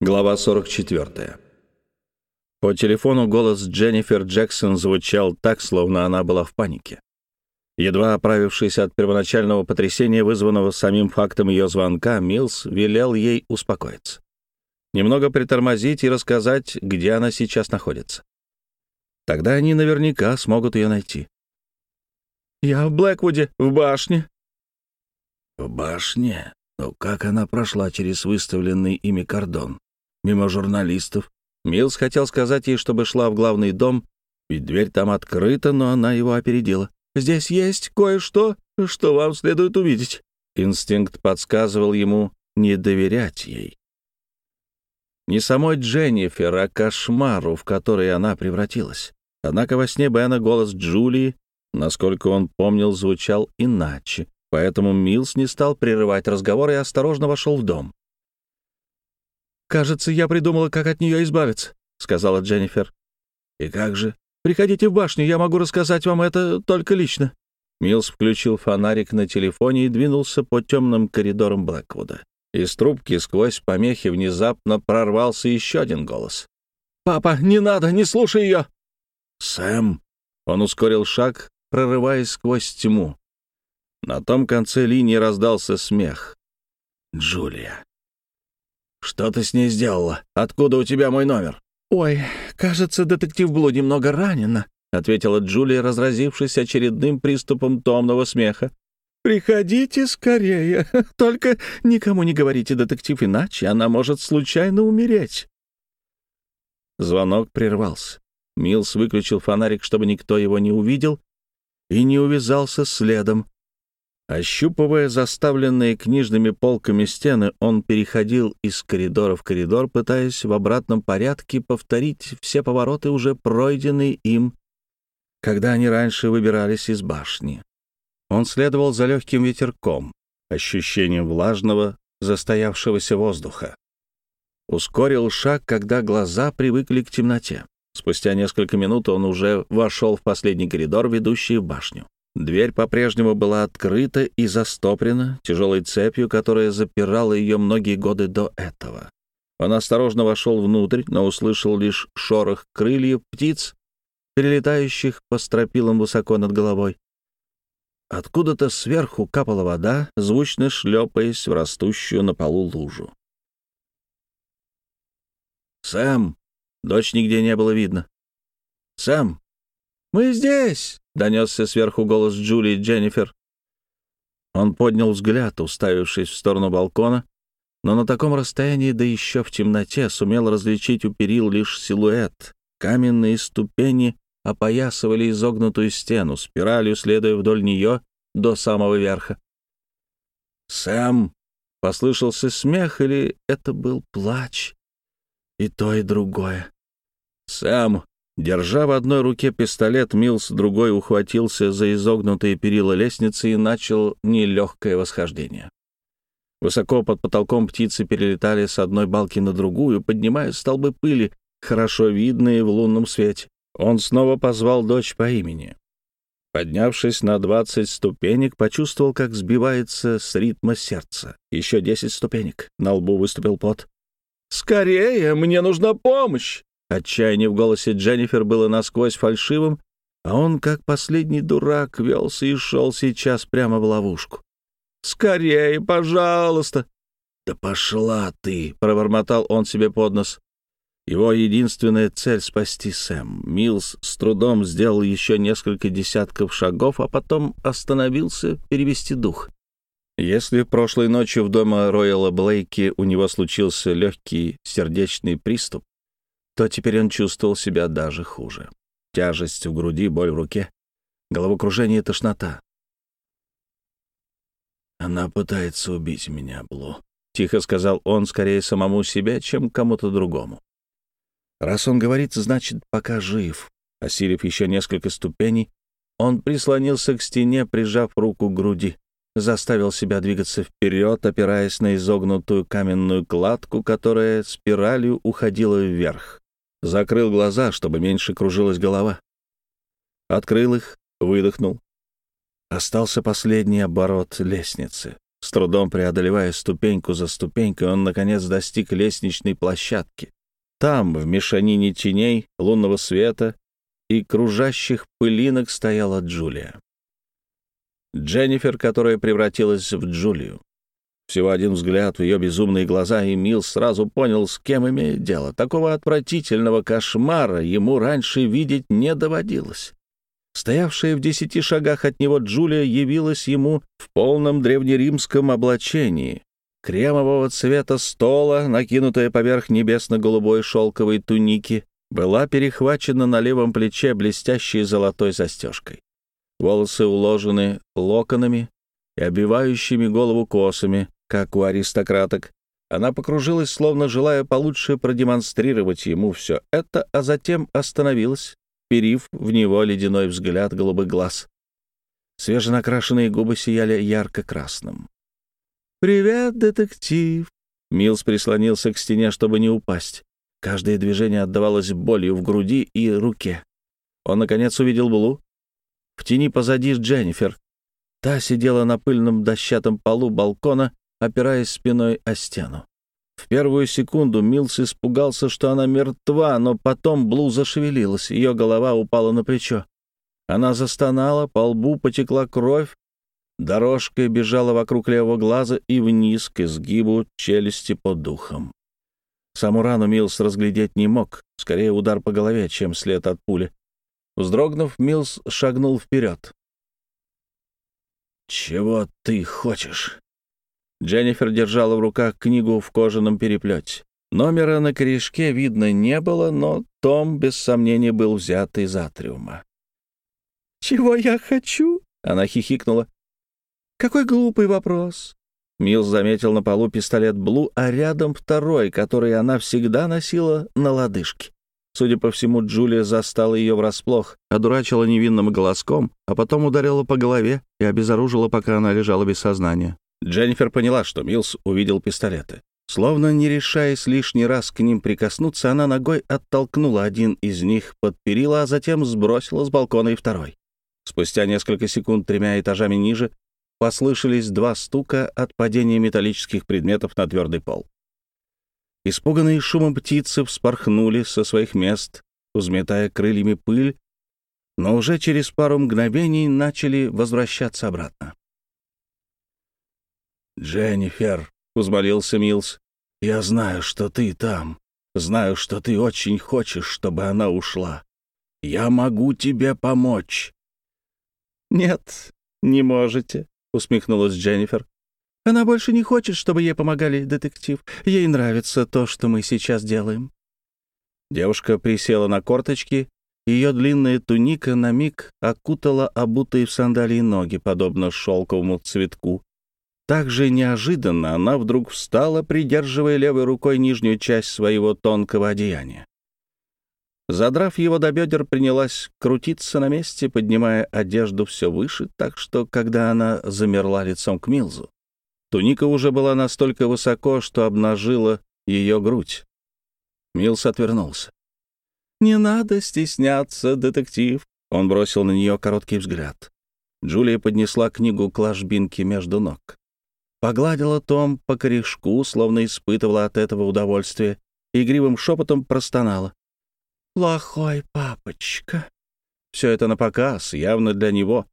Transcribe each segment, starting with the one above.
Глава 44. По телефону голос Дженнифер Джексон звучал так, словно она была в панике. Едва оправившись от первоначального потрясения, вызванного самим фактом ее звонка, Милс велел ей успокоиться. Немного притормозить и рассказать, где она сейчас находится. Тогда они наверняка смогут ее найти. «Я в Блэквуде, в башне». «В башне? Ну как она прошла через выставленный ими кордон?» Мимо журналистов. Милс хотел сказать ей, чтобы шла в главный дом, ведь дверь там открыта, но она его опередила. «Здесь есть кое-что, что вам следует увидеть». Инстинкт подсказывал ему не доверять ей. Не самой Дженнифер, а кошмару, в который она превратилась. Однако во сне Бена голос Джулии, насколько он помнил, звучал иначе, поэтому Милс не стал прерывать разговор и осторожно вошел в дом. «Кажется, я придумала, как от нее избавиться», — сказала Дженнифер. «И как же?» «Приходите в башню, я могу рассказать вам это только лично». Милс включил фонарик на телефоне и двинулся по темным коридорам Блэквуда. Из трубки сквозь помехи внезапно прорвался еще один голос. «Папа, не надо, не слушай ее!» «Сэм!» Он ускорил шаг, прорываясь сквозь тьму. На том конце линии раздался смех. «Джулия!» «Что ты с ней сделала? Откуда у тебя мой номер?» «Ой, кажется, детектив Блу немного ранена», — ответила Джулия, разразившись очередным приступом томного смеха. «Приходите скорее. Только никому не говорите, детектив, иначе она может случайно умереть». Звонок прервался. Милс выключил фонарик, чтобы никто его не увидел, и не увязался следом. Ощупывая заставленные книжными полками стены, он переходил из коридора в коридор, пытаясь в обратном порядке повторить все повороты, уже пройденные им, когда они раньше выбирались из башни. Он следовал за легким ветерком, ощущением влажного, застоявшегося воздуха. Ускорил шаг, когда глаза привыкли к темноте. Спустя несколько минут он уже вошел в последний коридор, ведущий в башню. Дверь по-прежнему была открыта и застоплена тяжелой цепью, которая запирала ее многие годы до этого. Он осторожно вошел внутрь, но услышал лишь шорох крыльев птиц, перелетающих по стропилам высоко над головой. Откуда-то сверху капала вода, звучно шлепаясь в растущую на полу лужу. «Сэм!» Дочь нигде не было видно. «Сэм!» «Мы здесь!» Донесся сверху голос Джулии Дженнифер. Он поднял взгляд, уставившись в сторону балкона, но на таком расстоянии, да еще в темноте, сумел различить у перил лишь силуэт. Каменные ступени опоясывали изогнутую стену, спиралью следуя вдоль нее до самого верха. «Сэм!» — послышался смех, или это был плач? И то, и другое. «Сэм!» Держа в одной руке пистолет, Милс другой ухватился за изогнутые перила лестницы и начал нелегкое восхождение. Высоко под потолком птицы перелетали с одной балки на другую, поднимая столбы пыли, хорошо видные в лунном свете. Он снова позвал дочь по имени. Поднявшись на двадцать ступенек, почувствовал, как сбивается с ритма сердца. Еще десять ступенек. На лбу выступил пот. «Скорее! Мне нужна помощь!» Отчаяние в голосе Дженнифер было насквозь фальшивым, а он, как последний дурак, велся и шел сейчас прямо в ловушку. «Скорее, пожалуйста!» «Да пошла ты!» — пробормотал он себе под нос. Его единственная цель — спасти Сэм. Милс с трудом сделал еще несколько десятков шагов, а потом остановился перевести дух. Если прошлой ночью в доме Ройала Блейки у него случился легкий сердечный приступ, то теперь он чувствовал себя даже хуже. Тяжесть в груди, боль в руке, головокружение и тошнота. «Она пытается убить меня, Блу», — тихо сказал он скорее самому себе, чем кому-то другому. Раз он говорит, значит, пока жив. Осилив еще несколько ступеней, он прислонился к стене, прижав руку к груди, заставил себя двигаться вперед, опираясь на изогнутую каменную кладку, которая спиралью уходила вверх. Закрыл глаза, чтобы меньше кружилась голова. Открыл их, выдохнул. Остался последний оборот лестницы. С трудом преодолевая ступеньку за ступенькой, он, наконец, достиг лестничной площадки. Там, в мешанине теней, лунного света и кружащих пылинок стояла Джулия. Дженнифер, которая превратилась в Джулию. Всего один взгляд в ее безумные глаза, и Мил сразу понял, с кем имеет дело. Такого отвратительного кошмара ему раньше видеть не доводилось. Стоявшая в десяти шагах от него Джулия явилась ему в полном древнеримском облачении. Кремового цвета стола, накинутая поверх небесно-голубой шелковой туники, была перехвачена на левом плече блестящей золотой застежкой. Волосы уложены локонами и обивающими голову косами, как у аристократок. Она покружилась, словно желая получше продемонстрировать ему все это, а затем остановилась, перив в него ледяной взгляд голубых глаз. Свеженакрашенные губы сияли ярко-красным. «Привет, детектив!» Милс прислонился к стене, чтобы не упасть. Каждое движение отдавалось болью в груди и руке. Он, наконец, увидел Блу. В тени позади Дженнифер. Та сидела на пыльном дощатом полу балкона, опираясь спиной о стену. В первую секунду Милс испугался, что она мертва, но потом Блу зашевелилась, ее голова упала на плечо. Она застонала, по лбу потекла кровь, Дорожка бежала вокруг левого глаза и вниз к изгибу челюсти под духом. Саму рану Милс разглядеть не мог, скорее удар по голове, чем след от пули. Вздрогнув, Милс шагнул вперед. «Чего ты хочешь?» Дженнифер держала в руках книгу в кожаном переплете. Номера на корешке видно не было, но том, без сомнения, был взят из атриума. «Чего я хочу?» — она хихикнула. «Какой глупый вопрос!» Милс заметил на полу пистолет Блу, а рядом второй, который она всегда носила на лодыжке. Судя по всему, Джулия застала ее врасплох, одурачила невинным голоском, а потом ударила по голове и обезоружила, пока она лежала без сознания. Дженнифер поняла, что Милс увидел пистолеты. Словно не решаясь лишний раз к ним прикоснуться, она ногой оттолкнула один из них под перила, а затем сбросила с балкона и второй. Спустя несколько секунд тремя этажами ниже послышались два стука от падения металлических предметов на твердый пол. Испуганные шумом птицы вспорхнули со своих мест, взметая крыльями пыль, но уже через пару мгновений начали возвращаться обратно. «Дженнифер», — взмолился Милс, — «я знаю, что ты там. Знаю, что ты очень хочешь, чтобы она ушла. Я могу тебе помочь». «Нет, не можете», — усмехнулась Дженнифер. «Она больше не хочет, чтобы ей помогали, детектив. Ей нравится то, что мы сейчас делаем». Девушка присела на корточки, ее длинная туника на миг окутала обутые в сандалии ноги, подобно шелковому цветку. Так же неожиданно она вдруг встала, придерживая левой рукой нижнюю часть своего тонкого одеяния. Задрав его до бедер, принялась крутиться на месте, поднимая одежду все выше, так что, когда она замерла лицом к Милзу, туника уже была настолько высоко, что обнажила ее грудь. Милс отвернулся. «Не надо стесняться, детектив», — он бросил на нее короткий взгляд. Джулия поднесла книгу к ложбинке между ног. Погладила Том по корешку, словно испытывала от этого удовольствие, и игривым шепотом простонала. «Плохой папочка». Все это на показ, явно для него.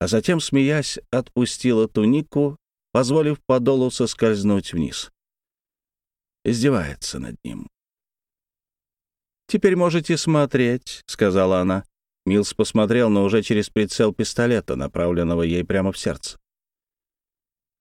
А затем, смеясь, отпустила тунику, позволив подолу соскользнуть вниз. Издевается над ним. «Теперь можете смотреть», — сказала она. Милс посмотрел, но уже через прицел пистолета, направленного ей прямо в сердце.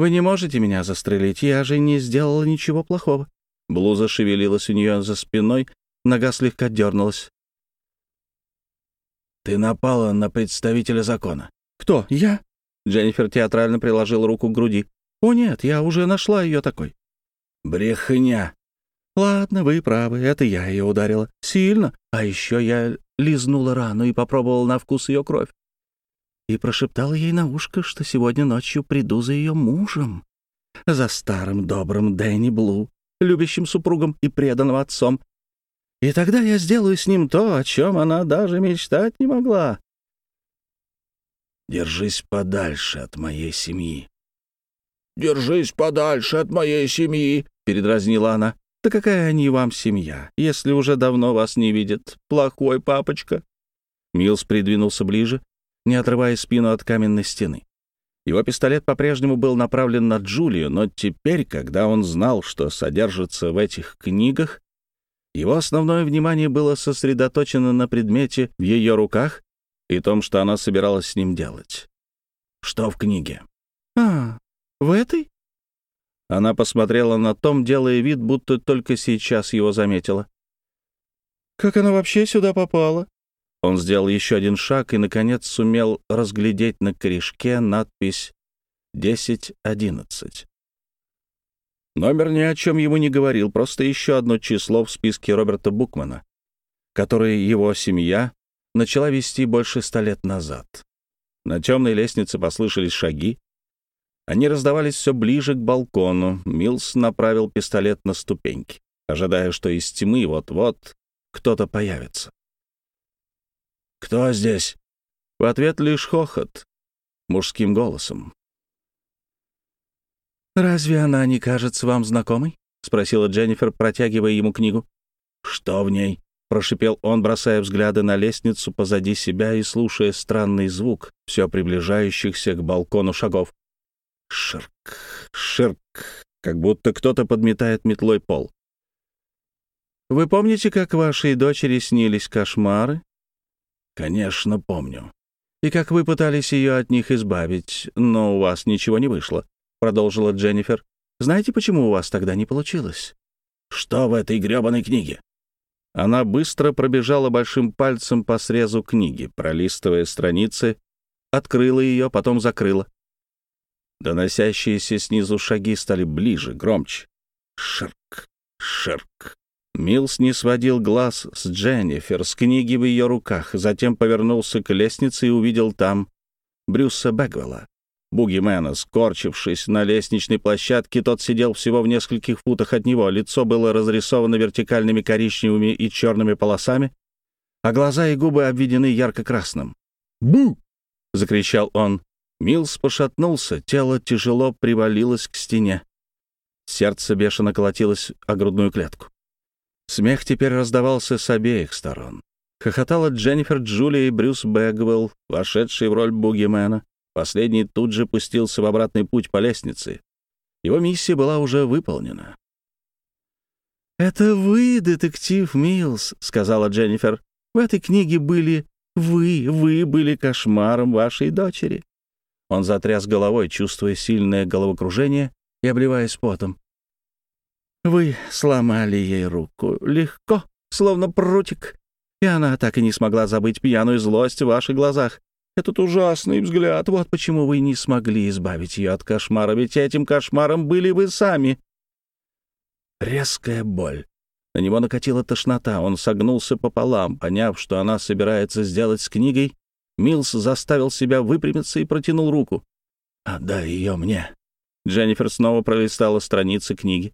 «Вы не можете меня застрелить, я же не сделала ничего плохого». Блуза шевелилась у нее за спиной, Нога слегка дернулась. «Ты напала на представителя закона». «Кто? Я?» Дженнифер театрально приложила руку к груди. «О нет, я уже нашла ее такой». «Брехня». «Ладно, вы правы, это я ее ударила. Сильно. А еще я лизнула рану и попробовала на вкус ее кровь. И прошептала ей на ушко, что сегодня ночью приду за ее мужем. За старым добрым Дэнни Блу, любящим супругом и преданным отцом, и тогда я сделаю с ним то, о чем она даже мечтать не могла. Держись подальше от моей семьи. держись подальше от моей семьи», — передразнила она. «Да какая они вам семья, если уже давно вас не видят? Плохой папочка». Милс придвинулся ближе, не отрывая спину от каменной стены. Его пистолет по-прежнему был направлен на Джулию, но теперь, когда он знал, что содержится в этих книгах, его основное внимание было сосредоточено на предмете в ее руках и том, что она собиралась с ним делать. «Что в книге?» «А, в этой?» Она посмотрела на Том, делая вид, будто только сейчас его заметила. «Как она вообще сюда попала?» Он сделал еще один шаг и, наконец, сумел разглядеть на корешке надпись «1011». Номер ни о чем ему не говорил, просто еще одно число в списке Роберта Букмана, которое его семья начала вести больше ста лет назад. На темной лестнице послышались шаги. Они раздавались все ближе к балкону. Милс направил пистолет на ступеньки, ожидая, что из тьмы вот-вот кто-то появится. «Кто здесь?» В ответ лишь хохот мужским голосом. «Разве она не кажется вам знакомой?» — спросила Дженнифер, протягивая ему книгу. «Что в ней?» — прошипел он, бросая взгляды на лестницу позади себя и слушая странный звук все приближающихся к балкону шагов. Ширк, ширк, как будто кто-то подметает метлой пол. «Вы помните, как вашей дочери снились кошмары?» «Конечно, помню». «И как вы пытались ее от них избавить, но у вас ничего не вышло?» — продолжила Дженнифер. «Знаете, почему у вас тогда не получилось?» «Что в этой грёбаной книге?» Она быстро пробежала большим пальцем по срезу книги, пролистывая страницы, открыла ее, потом закрыла. Доносящиеся снизу шаги стали ближе, громче. Ширк, ширк. Милс не сводил глаз с Дженнифер, с книги в ее руках, затем повернулся к лестнице и увидел там Брюса Бэгвелла. Бугимена, скорчившись на лестничной площадке, тот сидел всего в нескольких футах от него. Лицо было разрисовано вертикальными коричневыми и черными полосами, а глаза и губы обведены ярко-красным. «Бу!» — закричал он. Милс пошатнулся, тело тяжело привалилось к стене. Сердце бешено колотилось о грудную клетку. Смех теперь раздавался с обеих сторон. Хохотала Дженнифер Джулия и Брюс Бэгвелл, вошедшие в роль бугимена. Последний тут же пустился в обратный путь по лестнице. Его миссия была уже выполнена. «Это вы, детектив Милс», — сказала Дженнифер. «В этой книге были вы, вы были кошмаром вашей дочери». Он затряс головой, чувствуя сильное головокружение и обливаясь потом. «Вы сломали ей руку легко, словно прутик, и она так и не смогла забыть пьяную злость в ваших глазах. Этот ужасный взгляд. Вот почему вы не смогли избавить ее от кошмара, ведь этим кошмаром были вы сами. Резкая боль. На него накатила тошнота. Он согнулся пополам, поняв, что она собирается сделать с книгой. Милс заставил себя выпрямиться и протянул руку. «Отдай ее мне». Дженнифер снова пролистала страницы книги.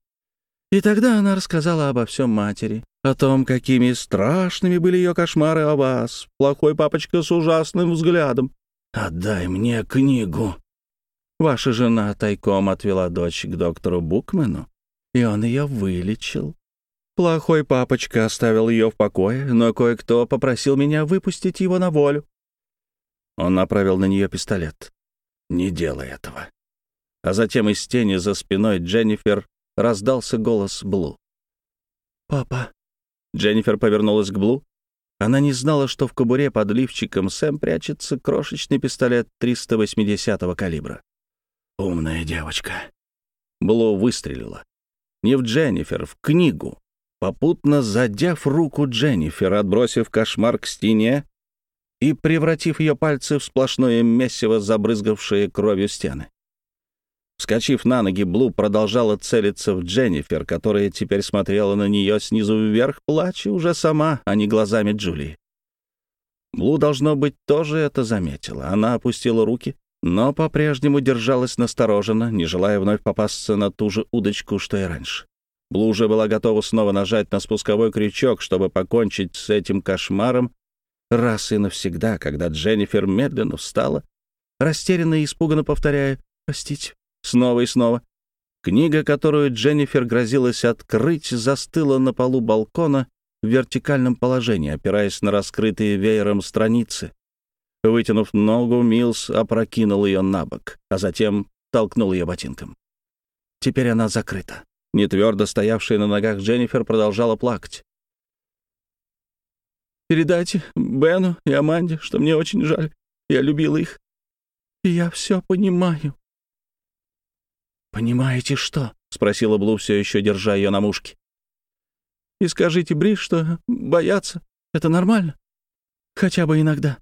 И тогда она рассказала обо всем матери, о том, какими страшными были ее кошмары о вас. Плохой папочка с ужасным взглядом. «Отдай мне книгу». Ваша жена тайком отвела дочь к доктору Букмену, и он ее вылечил. Плохой папочка оставил ее в покое, но кое-кто попросил меня выпустить его на волю. Он направил на нее пистолет. «Не делай этого». А затем из тени за спиной Дженнифер раздался голос Блу. «Папа». Дженнифер повернулась к Блу. Она не знала, что в кобуре под лифчиком Сэм прячется крошечный пистолет 380-го калибра. «Умная девочка». Блу выстрелила. Не в Дженнифер, в книгу. Попутно задев руку Дженнифер, отбросив кошмар к стене и превратив ее пальцы в сплошное месиво, забрызгавшее кровью стены. Вскочив на ноги, Блу продолжала целиться в Дженнифер, которая теперь смотрела на нее снизу вверх, плача уже сама, а не глазами Джулии. Блу, должно быть, тоже это заметила. Она опустила руки, но по-прежнему держалась настороженно, не желая вновь попасться на ту же удочку, что и раньше. Блу уже была готова снова нажать на спусковой крючок, чтобы покончить с этим кошмаром раз и навсегда, когда Дженнифер медленно встала, растерянно и испуганно повторяя «Простите, снова и снова. Книга, которую Дженнифер грозилась открыть, застыла на полу балкона в вертикальном положении, опираясь на раскрытые веером страницы. Вытянув ногу, Милс опрокинул ее на бок, а затем толкнул ее ботинком. Теперь она закрыта. Нетвердо стоявшая на ногах Дженнифер продолжала плакать. «Передайте Бену и Аманде, что мне очень жаль. Я любила их. И я все понимаю». «Понимаете что?» — спросила Блу, все еще держа ее на мушке. «И скажите Бри, что бояться — это нормально. Хотя бы иногда».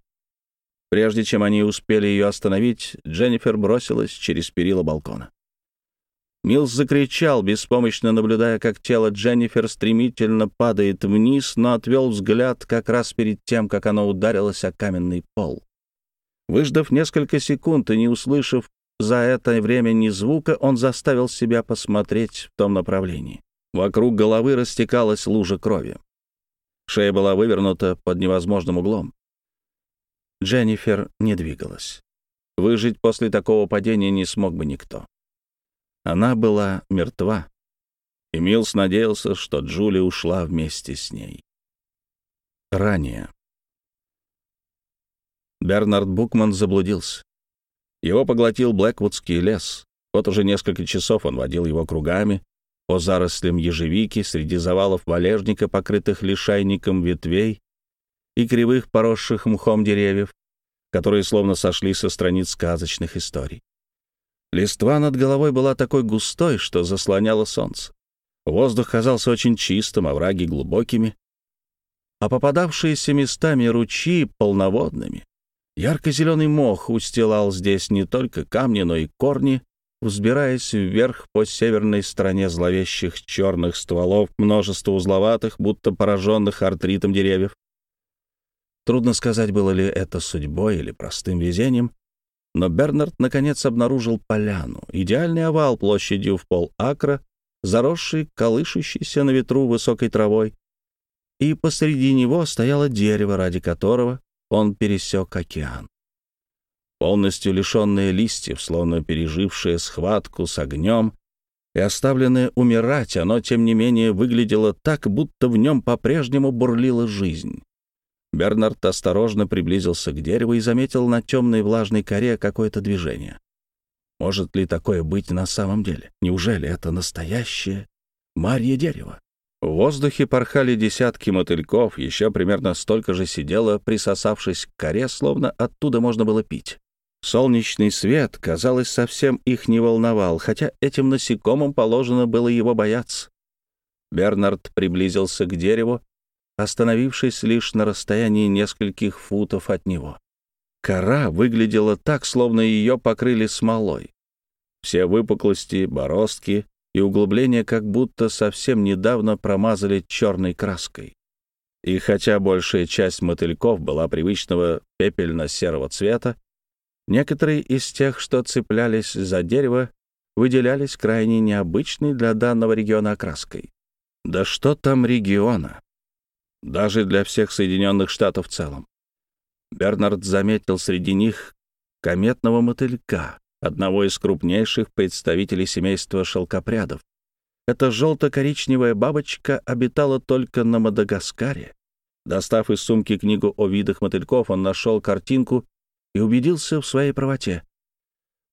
Прежде чем они успели ее остановить, Дженнифер бросилась через перила балкона. Милс закричал, беспомощно наблюдая, как тело Дженнифер стремительно падает вниз, но отвел взгляд как раз перед тем, как оно ударилось о каменный пол. Выждав несколько секунд и не услышав за это время ни звука, он заставил себя посмотреть в том направлении. Вокруг головы растекалась лужа крови. Шея была вывернута под невозможным углом. Дженнифер не двигалась. Выжить после такого падения не смог бы никто. Она была мертва, и Милс надеялся, что Джули ушла вместе с ней. Ранее. Бернард Букман заблудился. Его поглотил Блэквудский лес. Вот уже несколько часов он водил его кругами по зарослям ежевики среди завалов валежника, покрытых лишайником ветвей и кривых поросших мхом деревьев, которые словно сошли со страниц сказочных историй. Листва над головой была такой густой, что заслоняло солнце. Воздух казался очень чистым, овраги глубокими, а попадавшиеся местами ручьи полноводными. Ярко-зеленый мох устилал здесь не только камни, но и корни, взбираясь вверх по северной стороне зловещих черных стволов множество узловатых, будто пораженных артритом деревьев. Трудно сказать, было ли это судьбой или простым везением, но Бернард наконец обнаружил поляну, идеальный овал площадью в пол акра, заросший, колышущийся на ветру высокой травой, и посреди него стояло дерево, ради которого он пересек океан. Полностью лишенное листьев, словно пережившее схватку с огнем, и оставленное умирать, оно, тем не менее, выглядело так, будто в нем по-прежнему бурлила жизнь. Бернард осторожно приблизился к дереву и заметил на темной влажной коре какое-то движение. Может ли такое быть на самом деле? Неужели это настоящее марье дерево? В воздухе порхали десятки мотыльков, еще примерно столько же сидело, присосавшись к коре, словно оттуда можно было пить. Солнечный свет, казалось, совсем их не волновал, хотя этим насекомым положено было его бояться. Бернард приблизился к дереву остановившись лишь на расстоянии нескольких футов от него. Кора выглядела так, словно ее покрыли смолой. Все выпуклости, бороздки и углубления как будто совсем недавно промазали черной краской. И хотя большая часть мотыльков была привычного пепельно-серого цвета, некоторые из тех, что цеплялись за дерево, выделялись крайне необычной для данного региона окраской. Да что там региона? даже для всех Соединенных Штатов в целом. Бернард заметил среди них кометного мотылька, одного из крупнейших представителей семейства шелкопрядов. Эта желто-коричневая бабочка обитала только на Мадагаскаре. Достав из сумки книгу о видах мотыльков, он нашел картинку и убедился в своей правоте.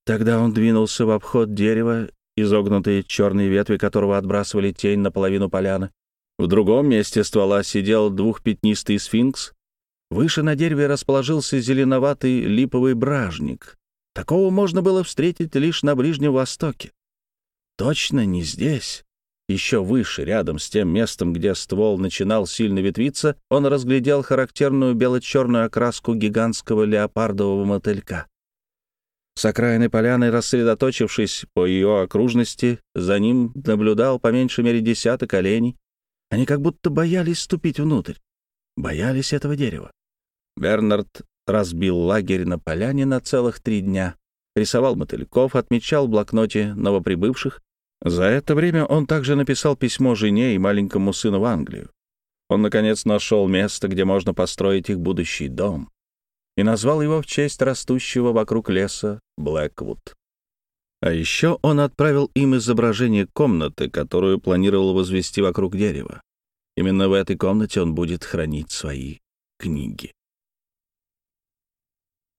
Тогда он двинулся в обход дерева, изогнутые черные ветви которого отбрасывали тень на половину поляны. В другом месте ствола сидел двухпятнистый сфинкс. Выше на дереве расположился зеленоватый липовый бражник. Такого можно было встретить лишь на Ближнем Востоке. Точно не здесь. Еще выше, рядом с тем местом, где ствол начинал сильно ветвиться, он разглядел характерную бело-черную окраску гигантского леопардового мотылька. С окраины поляны, рассредоточившись по ее окружности, за ним наблюдал по меньшей мере десяток оленей, они как будто боялись ступить внутрь, боялись этого дерева. Бернард разбил лагерь на поляне на целых три дня, рисовал мотыльков, отмечал в блокноте новоприбывших. За это время он также написал письмо жене и маленькому сыну в Англию. Он, наконец, нашел место, где можно построить их будущий дом, и назвал его в честь растущего вокруг леса Блэквуд. А еще он отправил им изображение комнаты, которую планировал возвести вокруг дерева. Именно в этой комнате он будет хранить свои книги.